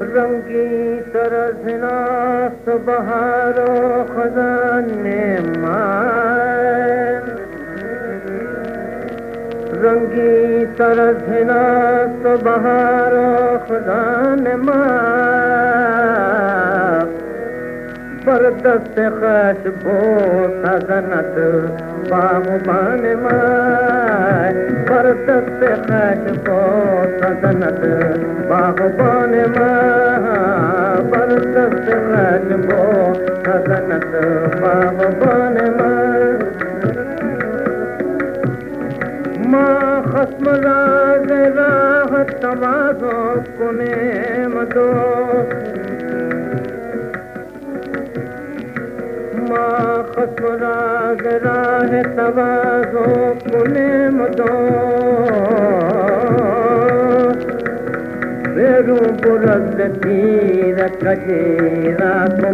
रंगी बहारो खजाने मार रंगी तरसनास बहारो खजाने मार वरदस हो लदनत बाब बन भरतो सदनत बाब बन भलो सदनत बाब बन तवाज़ो कुने मदो। रा पुर तीर की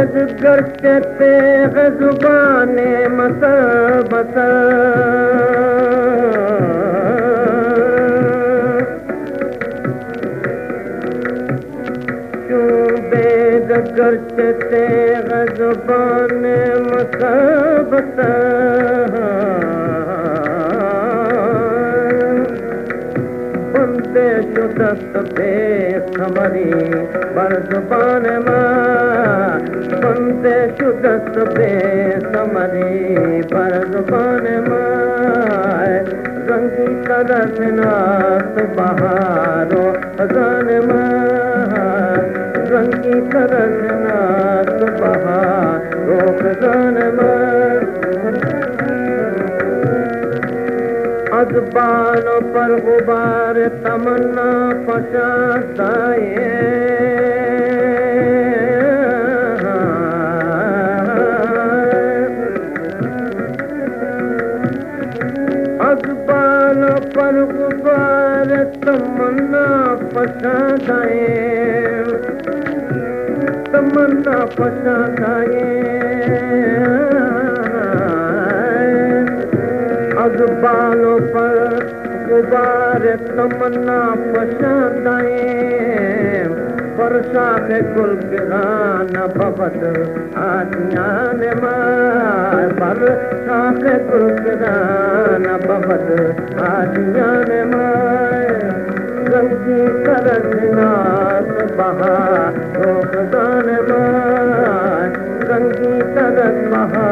बेद करते तेग जुबाने मत क्यों बेद करते तेग जुबाने मत बंदे शुदस्त बेखबरी बर ज़ुबान माँ। बंदे शुदस्त बेखबरी बर ज़ुबान माँ रंगी तरस नास बहारो खजान माँ रंगी तरस नास बहारो खजान माँ अजबानों पर गुबार तमन्ना फसाए अजबानों पर गुबार तमन्ना फसाए तमन्ना पसंद आए अजबानों पर गुबार तमन्ना पशादाए पर शाख गुल गिरान बबद आदियान मार पर शाख गुल गिरान बबद आदियान मार रंगी करस नास बहा रोकदान मार रंगी तरस बहा